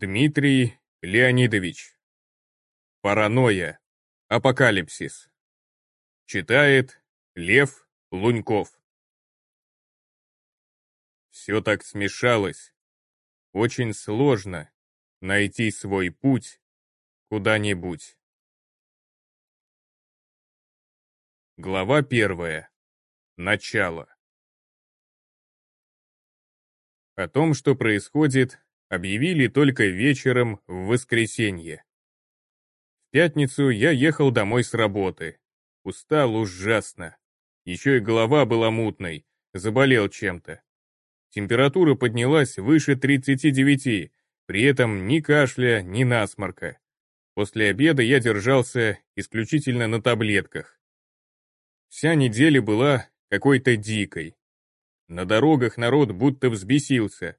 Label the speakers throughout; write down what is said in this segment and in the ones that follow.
Speaker 1: Дмитрий Леонидович. Паранойя. Апокалипсис. Читает Лев Луньков. Все так смешалось. Очень сложно найти свой путь куда-нибудь. Глава первая. Начало. О том, что происходит, объявили только вечером в воскресенье. В пятницу я ехал домой с работы. Устал ужасно. Еще и голова была мутной, заболел чем-то. Температура поднялась выше 39, при этом ни кашля, ни насморка. После обеда я держался исключительно на таблетках. Вся неделя была какой-то дикой. На дорогах народ будто взбесился.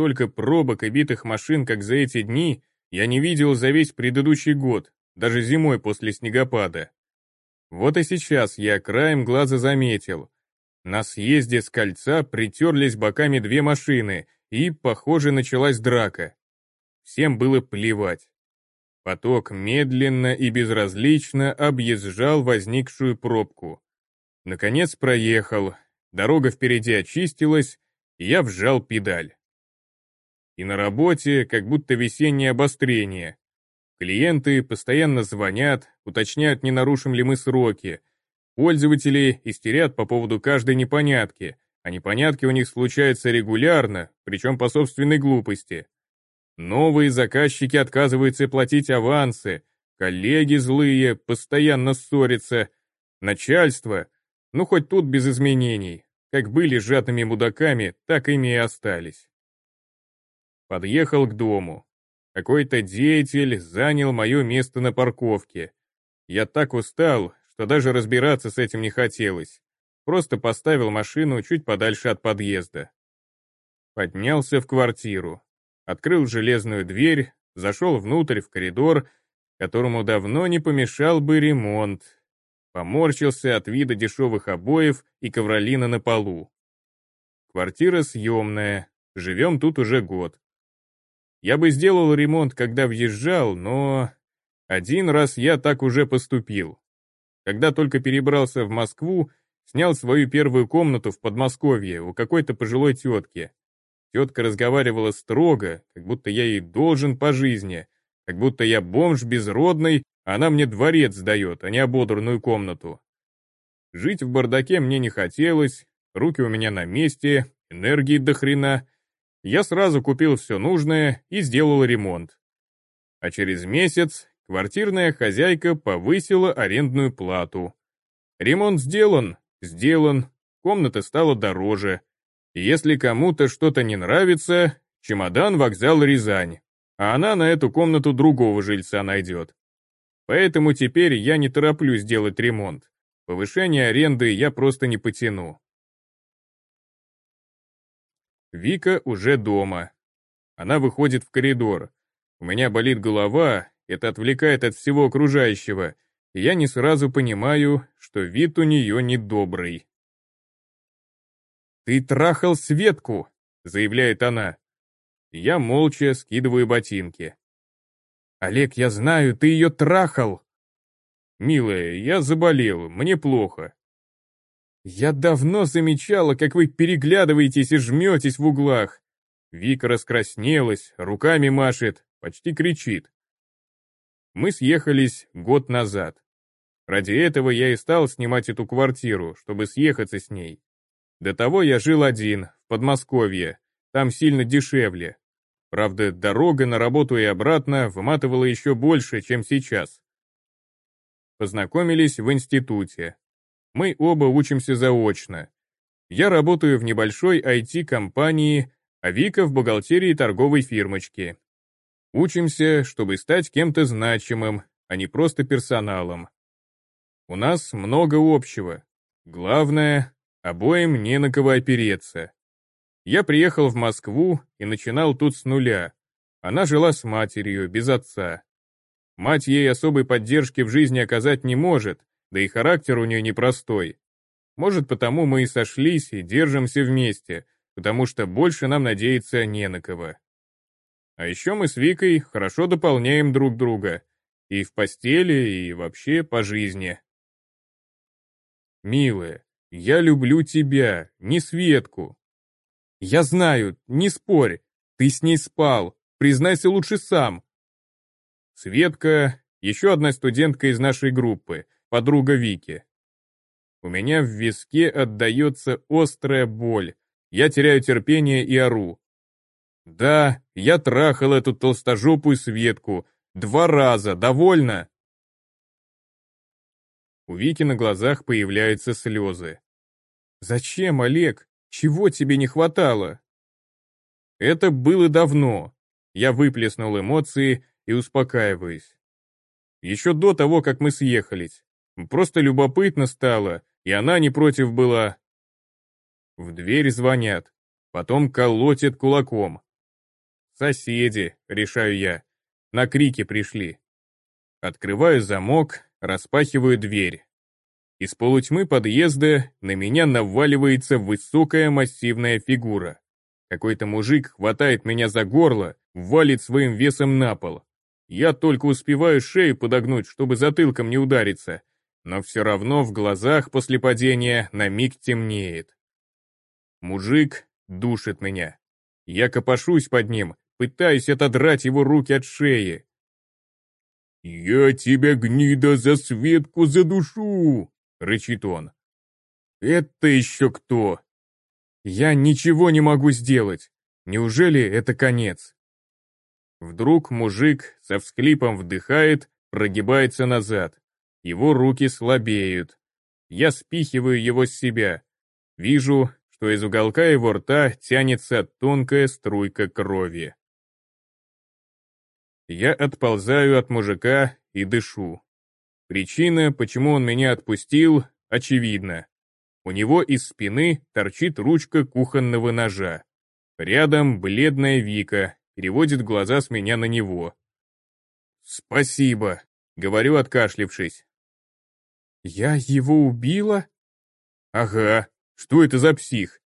Speaker 1: Столько пробок и битых машин, как за эти дни, я не видел за весь предыдущий год, даже зимой после снегопада. Вот и сейчас я краем глаза заметил. На съезде с кольца притерлись боками две машины, и, похоже, началась драка. Всем было плевать. Поток медленно и безразлично объезжал возникшую пробку. Наконец проехал, дорога впереди очистилась, и я вжал педаль. И на работе как будто весеннее обострение. Клиенты постоянно звонят, уточняют, не нарушим ли мы сроки. Пользователи истерят по поводу каждой непонятки, а непонятки у них случаются регулярно, причем по собственной глупости. Новые заказчики отказываются платить авансы, коллеги злые, постоянно ссорятся, начальство — ну, хоть тут без изменений. Как были жадными мудаками, так ими и остались. Подъехал к дому. Какой-то деятель занял мое место на парковке. Я так устал, что даже разбираться с этим не хотелось. Просто поставил машину чуть подальше от подъезда. Поднялся в квартиру. Открыл железную дверь, зашел внутрь в коридор, которому давно не помешал бы ремонт, Поморщился от вида дешевых обоев и ковролина на полу. Квартира съемная, живем тут уже год. Я бы сделал ремонт, когда въезжал, но... Один раз я так уже поступил. Когда только перебрался в Москву, снял свою первую комнату в Подмосковье у какой-то пожилой тетки. Тетка разговаривала строго, как будто я ей должен по жизни, как будто я бомж безродный, она мне дворец сдает, а не ободранную комнату. Жить в бардаке мне не хотелось, руки у меня на месте, энергии до хрена. Я сразу купил все нужное и сделал ремонт. А через месяц квартирная хозяйка повысила арендную плату. Ремонт сделан, сделан, комната стала дороже. Если кому-то что-то не нравится, чемодан, вокзал, Рязань. А она на эту комнату другого жильца найдет. Поэтому теперь я не тороплюсь делать ремонт. Повышение аренды я просто не потяну. Вика уже дома. Она выходит в коридор. У меня болит голова, это отвлекает от всего окружающего, и я не сразу понимаю, что вид у нее недобрый. «Ты трахал Светку!» — заявляет она. Я молча скидываю ботинки. «Олег, я знаю, ты ее трахал!» «Милая, я заболел, мне плохо». «Я давно замечала, как вы переглядываетесь и жметесь в углах». Вика раскраснелась, руками машет, почти кричит. Мы съехались год назад. Ради этого я и стал снимать эту квартиру, чтобы съехаться с ней. До того я жил один, в Подмосковье, там сильно дешевле. Правда, дорога на работу и обратно выматывала еще больше, чем сейчас. Познакомились в институте. Мы оба учимся заочно. Я работаю в небольшой IT-компании, а Вика в бухгалтерии торговой фирмочки. Учимся, чтобы стать кем-то значимым, а не просто персоналом. У нас много общего. Главное, обоим не на кого опереться. Я приехал в Москву и начинал тут с нуля. Она жила с матерью, без отца. Мать ей особой поддержки в жизни оказать не может, да и характер у нее непростой. Может, потому мы и сошлись и держимся вместе, потому что больше нам надеяться не на кого. А еще мы с Викой хорошо дополняем друг друга. И в постели, и вообще по жизни. Милая, я люблю тебя, не Светку. Я знаю, не спорь, ты с ней спал, признайся лучше сам. Светка, еще одна студентка из нашей группы, подруга Вики. У меня в виске отдается острая боль, я теряю терпение и ору. Да, я трахал эту толстожопую Светку. Два раза, довольно? У Вики на глазах появляются слезы. «Зачем, Олег? Чего тебе не хватало?» Это было давно. Я выплеснул эмоции и успокаиваюсь. Еще до того, как мы съехались. Просто любопытно стало, и она не против была. В дверь звонят, потом колотят кулаком. «Соседи», — решаю я. На крики пришли. Открываю замок, распахиваю дверь. Из полутьмы подъезда на меня наваливается высокая массивная фигура. Какой-то мужик хватает меня за горло, валит своим весом на пол. Я только успеваю шею подогнуть, чтобы затылком не удариться, но все равно в глазах после падения на миг темнеет. Мужик душит меня. Я копошусь под ним, пытаясь отодрать его руки от шеи. «Я тебя, гнида, за Светку задушу!» — рычит он. «Это еще кто?» «Я ничего не могу сделать. Неужели это конец?» Вдруг мужик со всклипом вдыхает, прогибается назад. Его руки слабеют. Я спихиваю его с себя. Вижу, что из уголка его рта тянется тонкая струйка крови. Я отползаю от мужика и дышу. Причина, почему он меня отпустил, очевидна. У него из спины торчит ручка кухонного ножа. Рядом бледная Вика, переводит глаза с меня на него. «Спасибо», — говорю, откашлившись. «Я его убила?» «Ага, что это за псих?»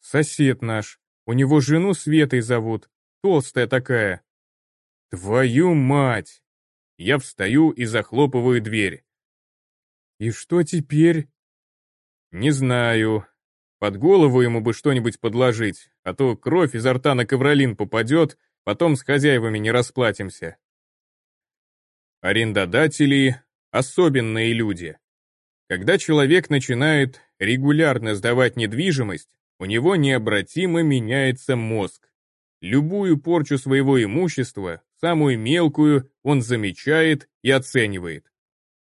Speaker 1: «Сосед наш, у него жену Светой зовут, толстая такая, «Твою мать!» Я встаю и захлопываю дверь. «И что теперь?» «Не знаю. Под голову ему бы что-нибудь подложить, а то кровь изо рта на ковролин попадет, потом с хозяевами не расплатимся». Арендодатели — особенные люди. Когда человек начинает регулярно сдавать недвижимость, у него необратимо меняется мозг. Любую порчу своего имущества самую мелкую он замечает и оценивает.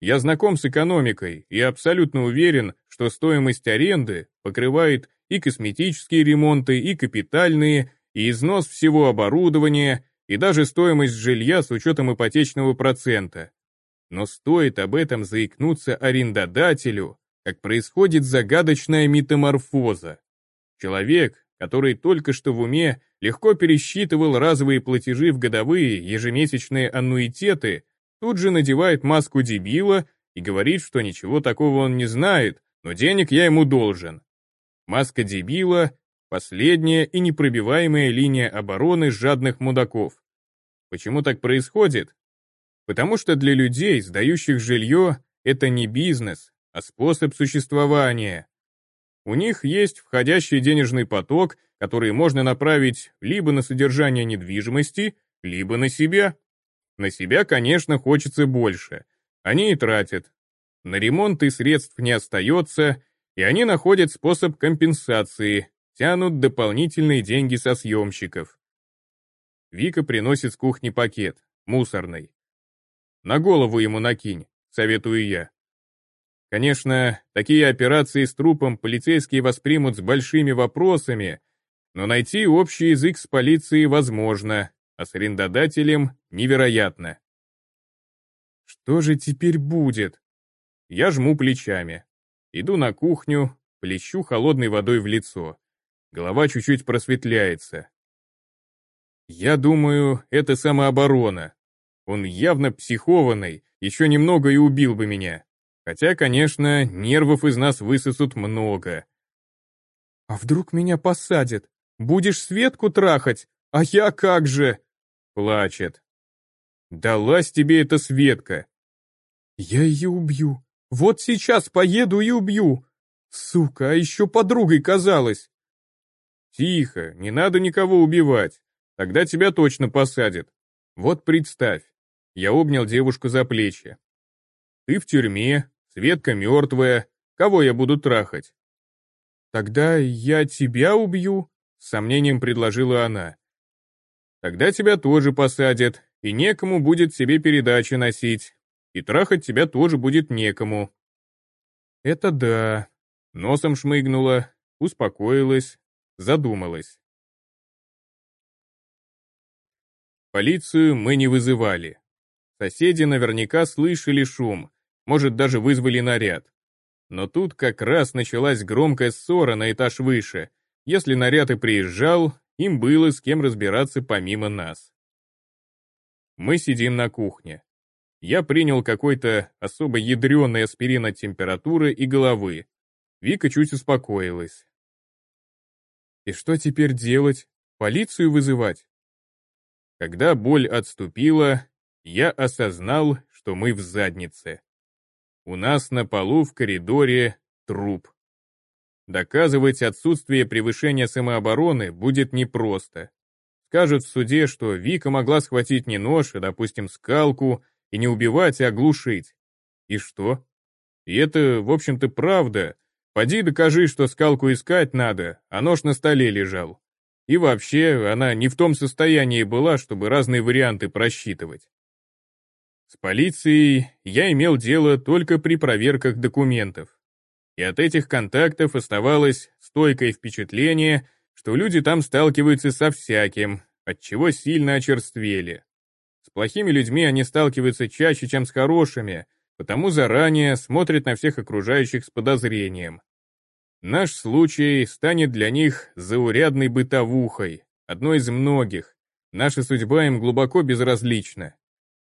Speaker 1: Я знаком с экономикой и абсолютно уверен, что стоимость аренды покрывает и косметические ремонты, и капитальные, и износ всего оборудования, и даже стоимость жилья с учетом ипотечного процента. Но стоит об этом заикнуться арендодателю, как происходит загадочная метаморфоза. Человек, который только что в уме легко пересчитывал разовые платежи в годовые ежемесячные аннуитеты, тут же надевает маску дебила и говорит, что ничего такого он не знает, но денег я ему должен. Маска дебила — последняя и непробиваемая линия обороны жадных мудаков. Почему так происходит? Потому что для людей, сдающих жилье, это не бизнес, а способ существования. У них есть входящий денежный поток, который можно направить либо на содержание недвижимости, либо на себя. На себя, конечно, хочется больше. Они и тратят. На ремонт и средств не остается, и они находят способ компенсации, тянут дополнительные деньги со съемщиков. Вика приносит с кухни пакет, мусорный. На голову ему накинь, советую я. Конечно, такие операции с трупом полицейские воспримут с большими вопросами, но найти общий язык с полицией возможно, а с арендодателем невероятно. Что же теперь будет? Я жму плечами. Иду на кухню, плещу холодной водой в лицо. Голова чуть-чуть просветляется. Я думаю, это самооборона. Он явно психованный, еще немного и убил бы меня. Хотя, конечно, нервов из нас высосут много. «А вдруг меня посадят? Будешь Светку трахать? А я как же?» Плачет. Далась тебе эта Светка.
Speaker 2: Я ее убью. Вот сейчас поеду и убью. Сука, а еще подругой казалась.
Speaker 1: Тихо, не надо никого убивать. Тогда тебя точно посадят. Вот представь. Я обнял девушку за плечи. Ты в тюрьме, Светка мертвая. Кого я буду трахать?
Speaker 2: Тогда я тебя убью, с сомнением предложила она.
Speaker 1: Тогда тебя тоже посадят, и некому будет себе передачи носить, и трахать тебя тоже будет некому.
Speaker 2: Это да.
Speaker 1: Носом шмыгнула, успокоилась, задумалась. Полицию мы не вызывали. Соседи наверняка слышали шум, может, даже вызвали наряд. Но тут как раз началась громкая ссора на этаж выше. Если наряд и приезжал, им было с кем разбираться помимо нас. Мы сидим на кухне. Я принял какой-то особо ядреный аспирин от температуры и головы. Вика чуть успокоилась.
Speaker 2: И что теперь делать? Полицию вызывать?
Speaker 1: Когда боль отступила, я осознал, что мы в заднице. У нас на полу в коридоре труп. Доказывать отсутствие превышения самообороны будет непросто. Скажут в суде, что Вика могла схватить не нож, а, допустим, скалку, и не убивать, а оглушить. И что? И это, в общем-то, правда. Поди докажи, что скалку искать надо, а нож на столе лежал. И вообще, она не в том состоянии была, чтобы разные варианты просчитывать. С полицией я имел дело только при проверках документов. И от этих контактов оставалось стойкое впечатление, что люди там сталкиваются со всяким, от чего сильно очерствели. С плохими людьми они сталкиваются чаще, чем с хорошими, потому заранее смотрят на всех окружающих с подозрением. Наш случай станет для них заурядной бытовухой, одной из многих. Наша судьба им глубоко безразлична.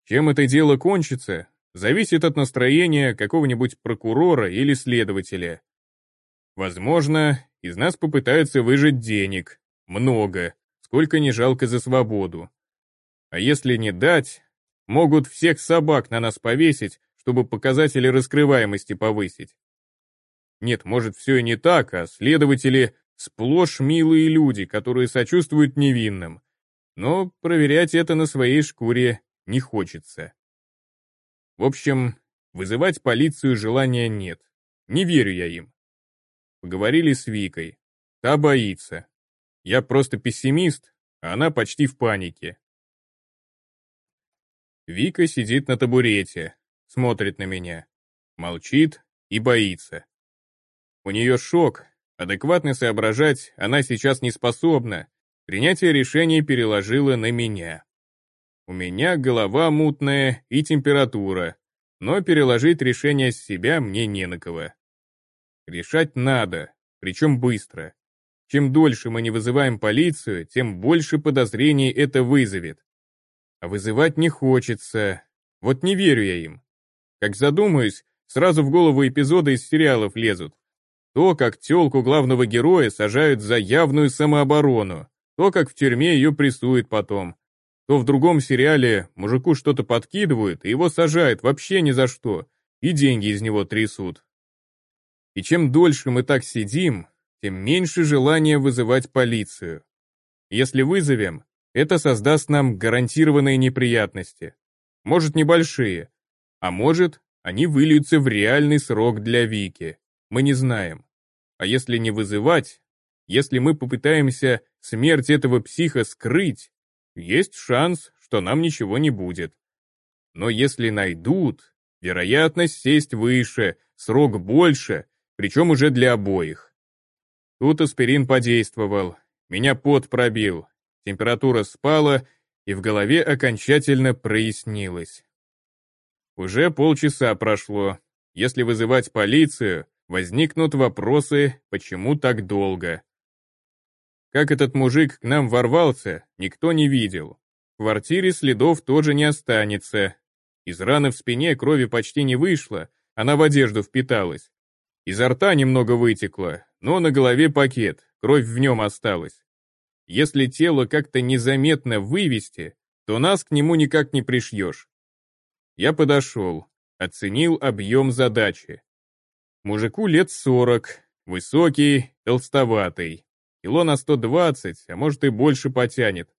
Speaker 1: Чем это дело кончится, зависит от настроения какого-нибудь прокурора или следователя. Возможно, из нас попытаются выжать денег, много, сколько не жалко за свободу. А если не дать, могут всех собак на нас повесить, чтобы показатели раскрываемости повысить. Нет, может, все и не так, а следователи сплошь милые люди, которые сочувствуют невинным. Но проверять это на своей шкуре не хочется. В общем, вызывать полицию желания нет. Не верю я им. Поговорили с Викой. Та боится. Я просто пессимист, а она почти в панике. Вика сидит на табурете, смотрит на меня, молчит и боится. У нее шок, адекватно соображать она сейчас не способна, принятие решений переложила на меня. У меня голова мутная и температура, но переложить решение с себя мне не на кого. Решать надо, причем быстро. Чем дольше мы не вызываем полицию, тем больше подозрений это вызовет. А вызывать не хочется. Вот не верю я им. Как задумаюсь, сразу в голову эпизоды из сериалов лезут. То, как телку главного героя сажают за явную самооборону, то, как в тюрьме ее прессуют потом, то в другом сериале мужику что-то подкидывают, и его сажают вообще ни за что, и деньги из него трясут. И чем дольше мы так сидим, тем меньше желания вызывать полицию. Если вызовем, это создаст нам гарантированные неприятности. Может, небольшие, а может, они выльются в реальный срок для Вики. Мы не знаем. А если не вызывать, если мы попытаемся смерть этого психа скрыть, есть шанс, что нам ничего не будет. Но если найдут, вероятность сесть выше, срок больше, причем уже для обоих. Тут аспирин подействовал, меня пот пробил, температура спала, и в голове окончательно прояснилось. Уже полчаса прошло. Если вызывать полицию, возникнут вопросы, почему так долго. Как этот мужик к нам ворвался, никто не видел. В квартире следов тоже не останется. Из раны в спине крови почти не вышло, она в одежду впиталась. Изо рта немного вытекло, но на голове пакет, кровь в нем осталась. Если тело как-то незаметно вывести, то нас к нему никак не пришьешь. Я подошел, оценил объем задачи. Мужику лет сорок, высокий, толстоватый, кило на сто двадцать, а может и больше потянет.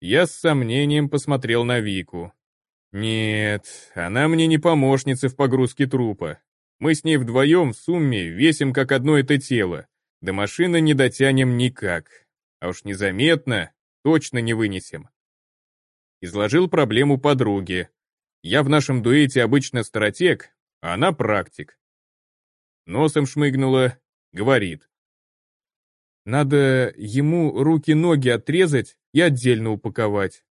Speaker 1: Я с сомнением посмотрел на Вику. Нет, она мне не помощница в погрузке трупа. Мы с ней вдвоем в сумме весим как одно это тело. До машины не дотянем никак. А уж незаметно точно не вынесем. Изложил проблему подруге. Я в нашем дуэте обычно стратег, а она практик. Носом шмыгнула, говорит. Надо ему руки-ноги отрезать и отдельно упаковать.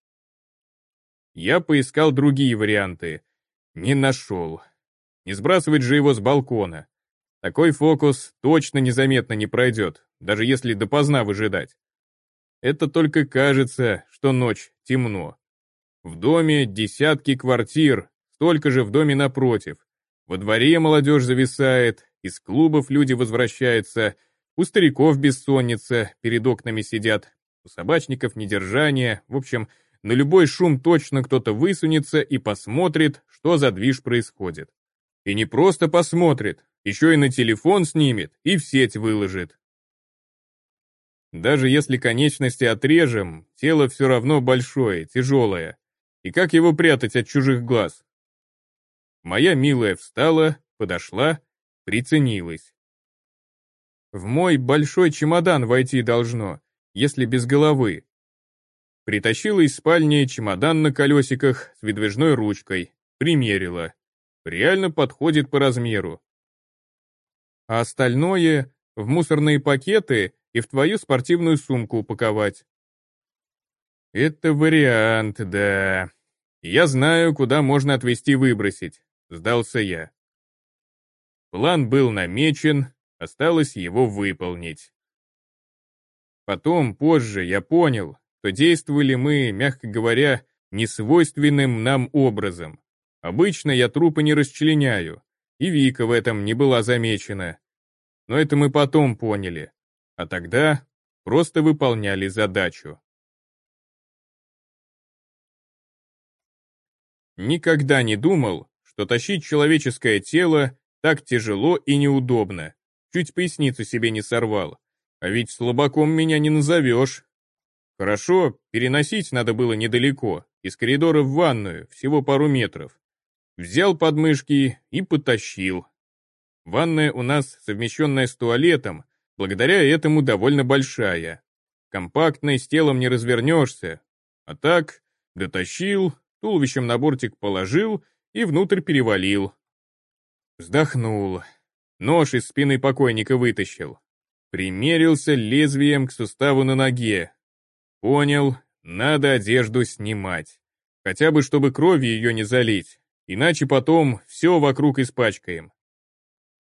Speaker 1: Я поискал другие варианты. Не нашел. Не сбрасывать же его с балкона. Такой фокус точно незаметно не пройдет, даже если допоздна выжидать. Это только кажется, что ночь темно. В доме десятки квартир, столько же в доме напротив. Во дворе молодежь зависает, из клубов люди возвращаются, у стариков бессонница, перед окнами сидят, у собачников недержание, в общем, на любой шум точно кто-то высунется и посмотрит, что за движ происходит. И не просто посмотрит, еще и на телефон снимет и в сеть выложит. Даже если конечности отрежем, тело все равно большое, тяжелое. И как его прятать от чужих глаз? Моя милая встала, подошла, приценилась. В мой большой чемодан войти должно, если без головы. Притащила из спальни чемодан на колесиках с выдвижной ручкой, примерила. Реально подходит по размеру. А остальное в мусорные пакеты и в твою спортивную сумку упаковать. Это вариант, да. Я знаю, куда можно отвезти выбросить, сдался я. План был намечен, осталось его выполнить. Потом, позже, я понял, что действовали мы, мягко говоря, несвойственным нам образом. Обычно я трупы не расчленяю, и Вика в этом не была замечена. Но это мы потом поняли, а тогда просто выполняли задачу. Никогда не думал, что тащить человеческое тело так тяжело и неудобно. Чуть поясницу себе не сорвал. А ведь слабаком меня не назовешь. Хорошо, переносить надо было недалеко, из коридора в ванную, всего пару метров. Взял подмышки и потащил. Ванная у нас совмещенная с туалетом, благодаря этому довольно большая. Компактной с телом не развернешься. А так, дотащил, туловищем на бортик положил и внутрь перевалил. Вздохнул. Нож из спины покойника вытащил. Примерился лезвием к суставу на ноге. Понял, надо одежду снимать. Хотя бы, чтобы кровью ее не залить, иначе потом все вокруг испачкаем.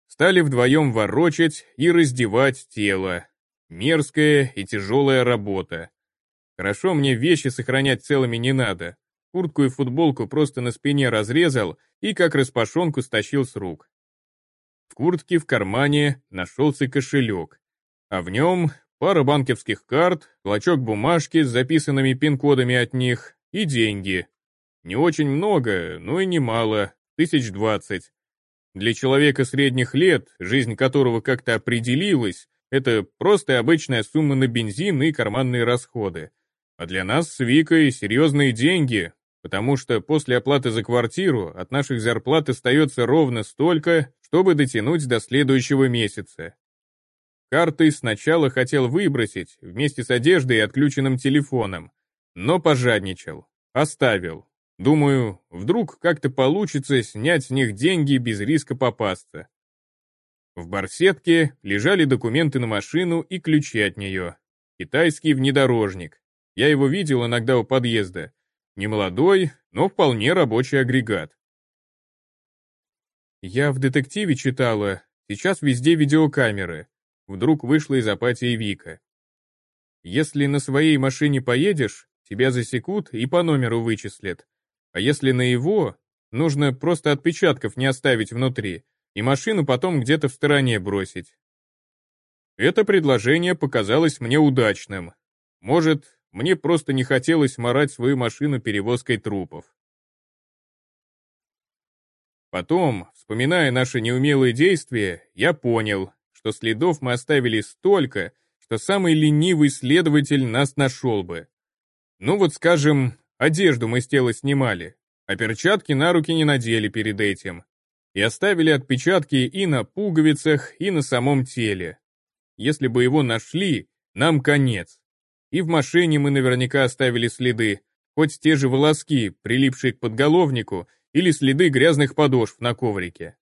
Speaker 1: Стали вдвоем ворочать и раздевать тело. Мерзкая и тяжелая работа. Хорошо мне вещи сохранять целыми не надо. Куртку и футболку просто на спине разрезал и как распашонку стащил с рук. Куртке в кармане нашелся кошелек, а в нем пара банковских карт, клочок бумажки с записанными пин-кодами от них и деньги. Не очень много, но и немало, тысяч двадцать. Для человека средних лет, жизнь которого как-то определилась, это просто обычная сумма на бензин и карманные расходы. А для нас с Викой серьезные деньги, потому что после оплаты за квартиру от наших зарплат остается ровно столько, чтобы дотянуть до следующего месяца. Карты сначала хотел выбросить, вместе с одеждой и отключенным телефоном, но пожадничал, оставил. Думаю, вдруг как-то получится снять с них деньги без риска попасться. В барсетке лежали документы на машину и ключи от нее. Китайский внедорожник. Я его видел иногда у подъезда. Немолодой, но вполне рабочий агрегат. Я в детективе читала, сейчас везде видеокамеры. Вдруг вышла из апатии Вика. Если на своей машине поедешь, тебя засекут и по номеру вычислят. А если на его, нужно просто отпечатков не оставить внутри, и машину потом где-то в стороне бросить. Это предложение показалось мне удачным. Может, мне просто не хотелось морать свою машину перевозкой трупов. Потом, вспоминая наши неумелые действия, я понял, что следов мы оставили столько, что самый ленивый следователь нас нашел бы. Ну вот, скажем, одежду мы с тела снимали, а перчатки на руки не надели перед этим. И оставили отпечатки и на пуговицах, и на самом теле. Если бы его нашли, нам конец. И в машине мы наверняка оставили следы, хоть те же волоски, прилипшие к подголовнику, или следы грязных подошв на коврике.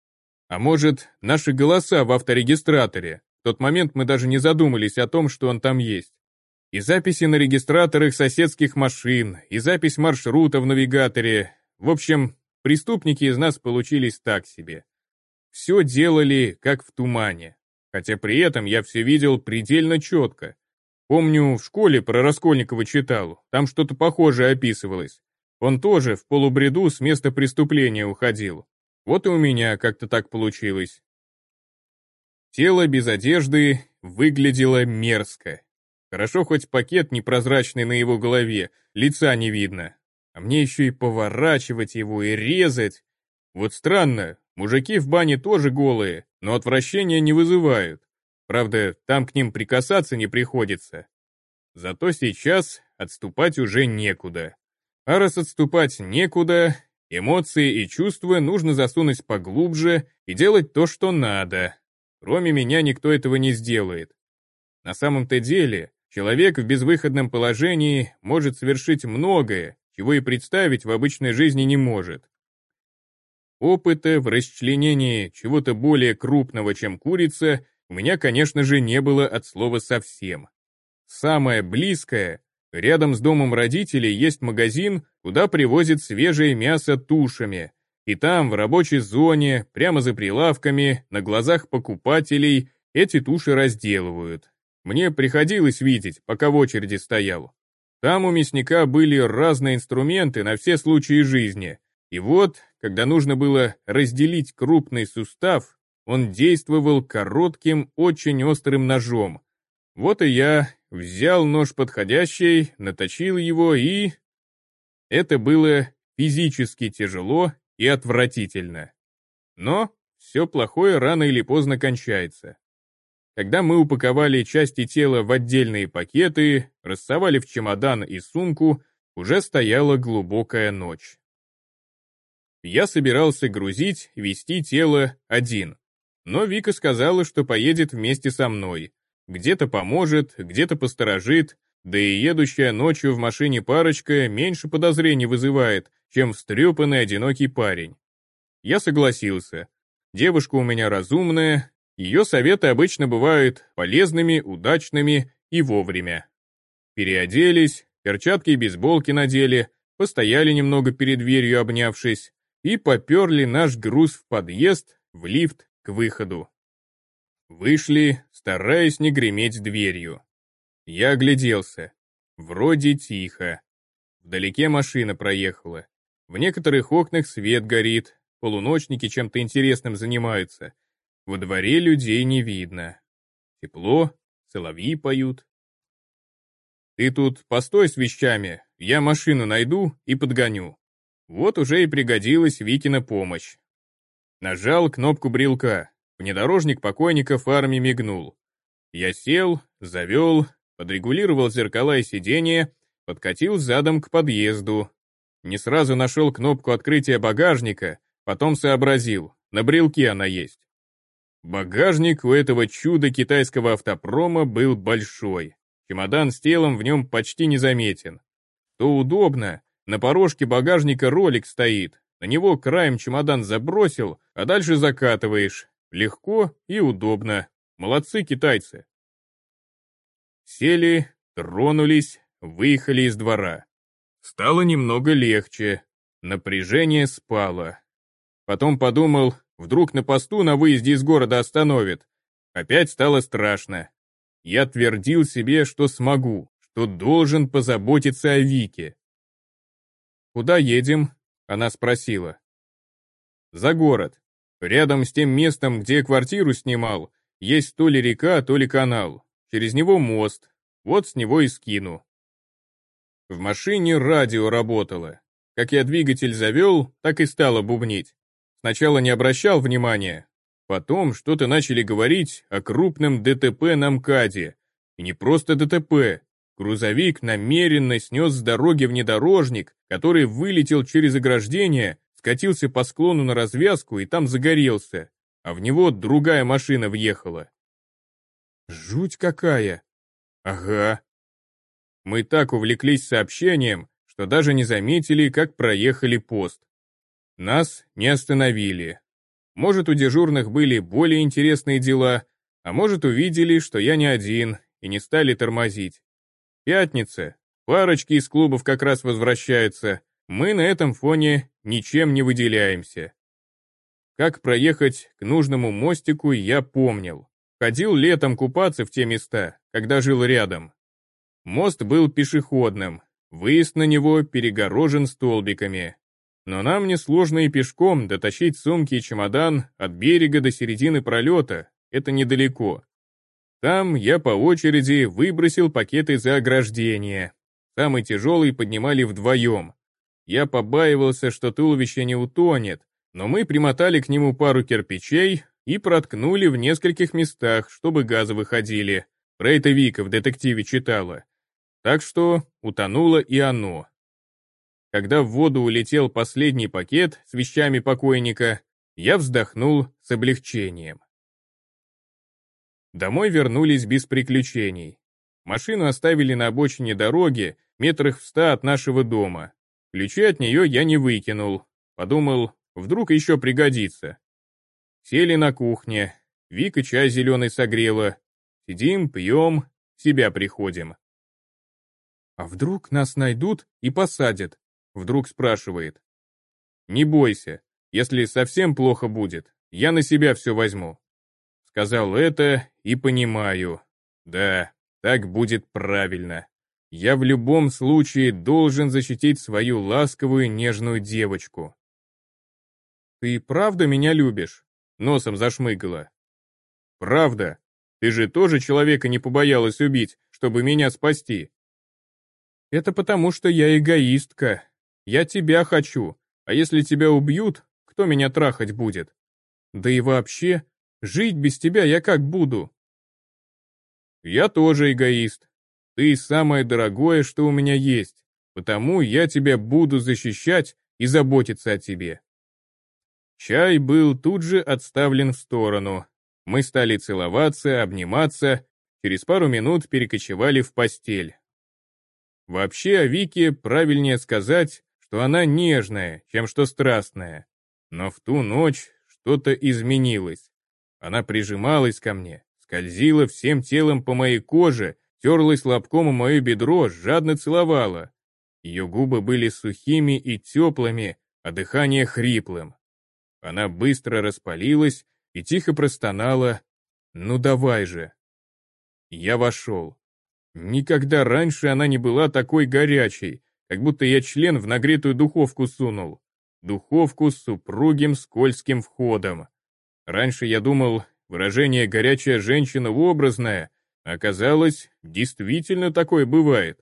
Speaker 1: А может, наши голоса в авторегистраторе. В тот момент мы даже не задумались о том, что он там есть. И записи на регистраторах соседских машин, и запись маршрута в навигаторе, в общем, преступники из нас получились так себе. Все делали, как в тумане. Хотя при этом я все видел предельно четко. Помню, в школе про Раскольникова читал, там что-то похожее описывалось. Он тоже в полубреду с места преступления уходил. Вот и у меня как-то так получилось. Тело без одежды выглядело мерзко. Хорошо хоть пакет непрозрачный на его голове, лица не видно. А мне еще и поворачивать его и резать. Вот странно, мужики в бане тоже голые, но отвращения не вызывают. Правда, там к ним прикасаться не приходится. Зато сейчас отступать уже некуда. А раз отступать некуда, эмоции и чувства нужно засунуть поглубже и делать то, что надо. Кроме меня никто этого не сделает. На самом-то деле, человек в безвыходном положении может совершить многое, чего и представить в обычной жизни не может. Опыта в расчленении чего-то более крупного, чем курица, у меня, конечно же, не было от слова совсем. Самое близкое, рядом с домом родителей есть магазин, куда привозят свежее мясо тушами, и там, в рабочей зоне, прямо за прилавками, на глазах покупателей, эти туши разделывают. Мне приходилось видеть, пока в очереди стоял. Там у мясника были разные инструменты на все случаи жизни. И вот, когда нужно было разделить крупный сустав, он действовал коротким, очень острым ножом. Вот и я взял нож подходящий, наточил его и... Это было физически тяжело и отвратительно. Но все плохое рано или поздно кончается. Когда мы упаковали части тела в отдельные пакеты, рассовали в чемодан и сумку, уже стояла глубокая ночь. Я собирался грузить, вести тело один. Но Вика сказала, что поедет вместе со мной. Где-то поможет, где-то посторожит, да и едущая ночью в машине парочка меньше подозрений вызывает, чем встрепанный одинокий парень. Я согласился. Девушка у меня разумная, ее советы обычно бывают полезными, удачными и вовремя. Переоделись, перчатки и бейсболки надели, постояли немного перед дверью обнявшись и поперли наш груз в подъезд, в лифт, к выходу. Вышли, стараясь не греметь дверью. Я огляделся. Вроде тихо. Вдалеке машина проехала. В некоторых окнах свет горит, полуночники чем-то интересным занимаются. Во дворе людей не видно. Тепло, соловьи поют. Ты тут постой с вещами, я машину найду и подгоню. Вот уже и пригодилась Викина помощь. Нажал кнопку брелка, внедорожник покойника фарме мигнул. Я сел, завел, подрегулировал зеркала и сиденье, подкатил задом к подъезду. Не сразу нашел кнопку открытия багажника, потом сообразил, на брелке она есть. Багажник у этого чуда китайского автопрома был большой. Чемодан с телом в нем почти незаметен. То удобно, на порожке багажника ролик стоит, на него краем чемодан забросил, а дальше закатываешь. Легко и удобно. Молодцы китайцы. Сели, тронулись, выехали из двора. Стало немного легче. Напряжение спало. Потом подумал, Вдруг на посту на выезде из города остановит. Опять стало страшно. Я твердил себе, что смогу, что должен позаботиться о Вике. «Куда едем?» — она спросила. «За город. Рядом с тем местом, где квартиру снимал, есть то ли река, то ли канал. Через него мост. Вот с него и скину». В машине радио работало. Как я двигатель завел, так и стало бубнить. Сначала не обращал внимания. Потом что-то начали говорить о крупном ДТП на МКАДе. И не просто ДТП. Грузовик намеренно снес с дороги внедорожник, который вылетел через ограждение, скатился по склону на развязку и там загорелся, а в него другая машина въехала. Жуть какая! Ага. Мы так увлеклись сообщением, что даже не заметили, как проехали пост. Нас не остановили. Может, у дежурных были более интересные дела, а может, увидели, что я не один, и не стали тормозить. Пятница. Парочки из клубов как раз возвращаются. Мы на этом фоне ничем не выделяемся. Как проехать к нужному мостику, я помнил. Ходил летом купаться в те места, когда жил рядом. Мост был пешеходным, выезд на него перегорожен столбиками. Но нам несложно и пешком дотащить сумки и чемодан от берега до середины пролета, это недалеко. Там я по очереди выбросил пакеты за ограждение. Самый тяжелый поднимали вдвоем. Я побаивался, что туловище не утонет, но мы примотали к нему пару кирпичей и проткнули в нескольких местах, чтобы газы выходили. Это Вика в детективе читала. Так что утонуло и оно. Когда в воду улетел последний пакет с вещами покойника, я вздохнул с облегчением. Домой вернулись без приключений. Машину оставили на обочине дороги, метрах в ста от нашего дома. Ключи от нее я не выкинул. Подумал, вдруг еще пригодится. Сели на кухне. Вика чай зеленый согрела. Сидим, пьем, себя приходим. «А вдруг нас найдут и посадят?» Вдруг спрашивает. «Не бойся, если совсем плохо будет, я на себя все возьму. Сказал это и понимаю. Да, так будет правильно. Я в любом случае должен защитить свою ласковую нежную девочку. «Ты правда меня любишь?» Носом зашмыгала. «Правда. Ты же тоже человека не побоялась убить, чтобы меня спасти». «Это потому, что я эгоистка. Я тебя хочу, а если тебя убьют, кто меня трахать будет? Да и вообще, Жить без тебя я как буду?» «Я тоже эгоист. Ты самое дорогое, что у меня есть, потому я тебя буду защищать и заботиться о тебе». Чай был тут же отставлен в сторону. Мы стали целоваться, обниматься, через пару минут перекочевали в постель. Вообще о Вике правильнее сказать, что она нежная, чем что страстная. Но в ту ночь что-то изменилось. Она прижималась ко мне, скользила всем телом по моей коже, терлась лобком о мое бедро, жадно целовала. Ее губы были сухими и теплыми, а дыхание хриплым. Она быстро распалилась и тихо простонала «Ну давай же!». Я вошел. Никогда раньше она не была такой горячей, как будто я член в нагретую духовку сунул. Духовку с супругим скользким входом. Раньше я думал, выражение «горячая женщина» образное, оказалось, действительно такое бывает.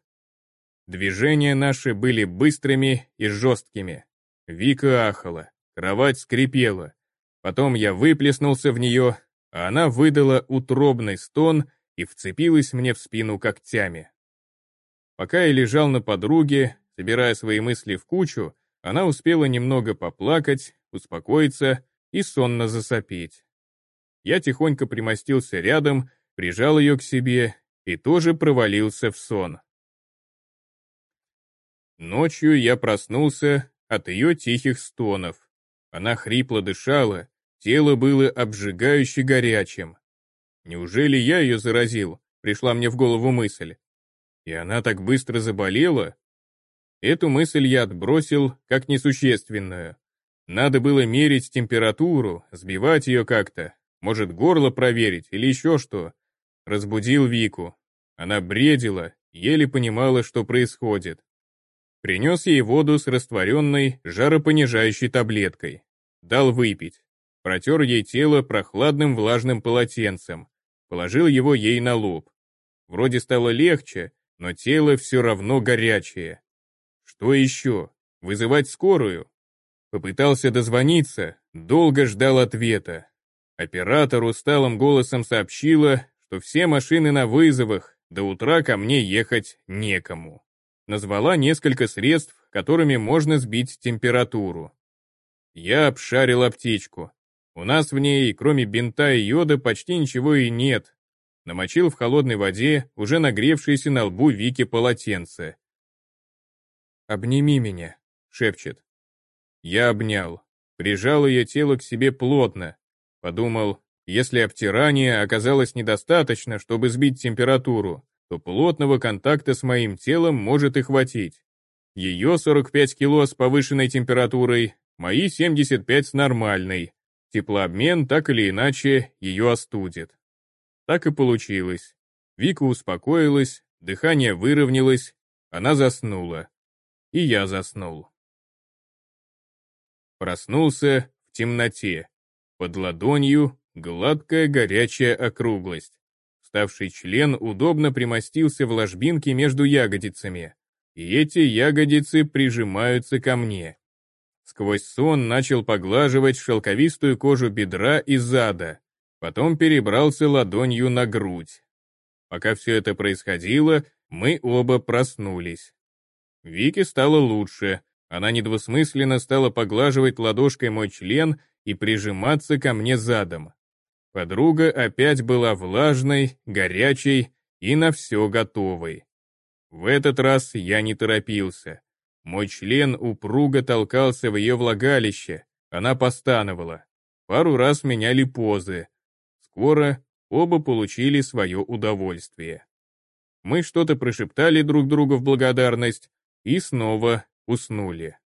Speaker 1: Движения наши были быстрыми и жесткими. Вика ахала, кровать скрипела. Потом я выплеснулся в нее, а она выдала утробный стон и вцепилась мне в спину когтями. Пока я лежал на подруге, собирая свои мысли в кучу, она успела немного поплакать, успокоиться и сонно засопеть. Я тихонько примостился рядом, прижал ее к себе и тоже провалился в сон. Ночью я проснулся от ее тихих стонов. Она хрипло дышала, тело было обжигающе горячим. Неужели я ее заразил? Пришла мне в голову мысль. И она так быстро заболела? Эту мысль я отбросил как несущественную. Надо было мерить температуру, сбивать ее как-то, может, горло проверить или еще что. Разбудил Вику. Она бредила, еле понимала, что происходит. Принес ей воду с растворенной, жаропонижающей таблеткой. Дал выпить. Протер ей тело прохладным влажным полотенцем. Положил его ей на лоб. Вроде стало легче, но тело все равно горячее. Что еще? Вызывать скорую? Попытался дозвониться, долго ждал ответа. Оператор усталым голосом сообщила, что все машины на вызовах, до утра ко мне ехать некому. Назвала несколько средств, которыми можно сбить температуру. Я обшарил аптечку. У нас в ней, кроме бинта и йода, почти ничего и нет. Намочил в холодной воде уже нагревшееся на лбу Вики полотенце.
Speaker 2: «Обними меня», — шепчет.
Speaker 1: Я обнял, прижал ее тело к себе плотно. Подумал, если обтирания оказалось недостаточно, чтобы сбить температуру, то плотного контакта с моим телом может и хватить. Ее 45 кило с повышенной температурой, мои 75 с нормальной. Теплообмен так или иначе ее остудит. Так и получилось. Вика успокоилась, дыхание выровнялось, она заснула. И я заснул. Проснулся в темноте. Под ладонью гладкая горячая округлость. Ставший член удобно примостился в ложбинке между ягодицами, и эти ягодицы прижимаются ко мне. Сквозь сон начал поглаживать шелковистую кожу бедра и зада, потом перебрался ладонью на грудь. Пока все это происходило, мы оба проснулись. Вике стало лучше, она недвусмысленно стала поглаживать ладошкой мой член и прижиматься ко мне задом. Подруга опять была влажной, горячей и на все готовой. В этот раз я не торопился. Мой член упруго толкался в ее влагалище, она постановала. Пару раз меняли позы. Скоро оба получили свое удовольствие. Мы что-то прошептали друг другу в благодарность и снова уснули.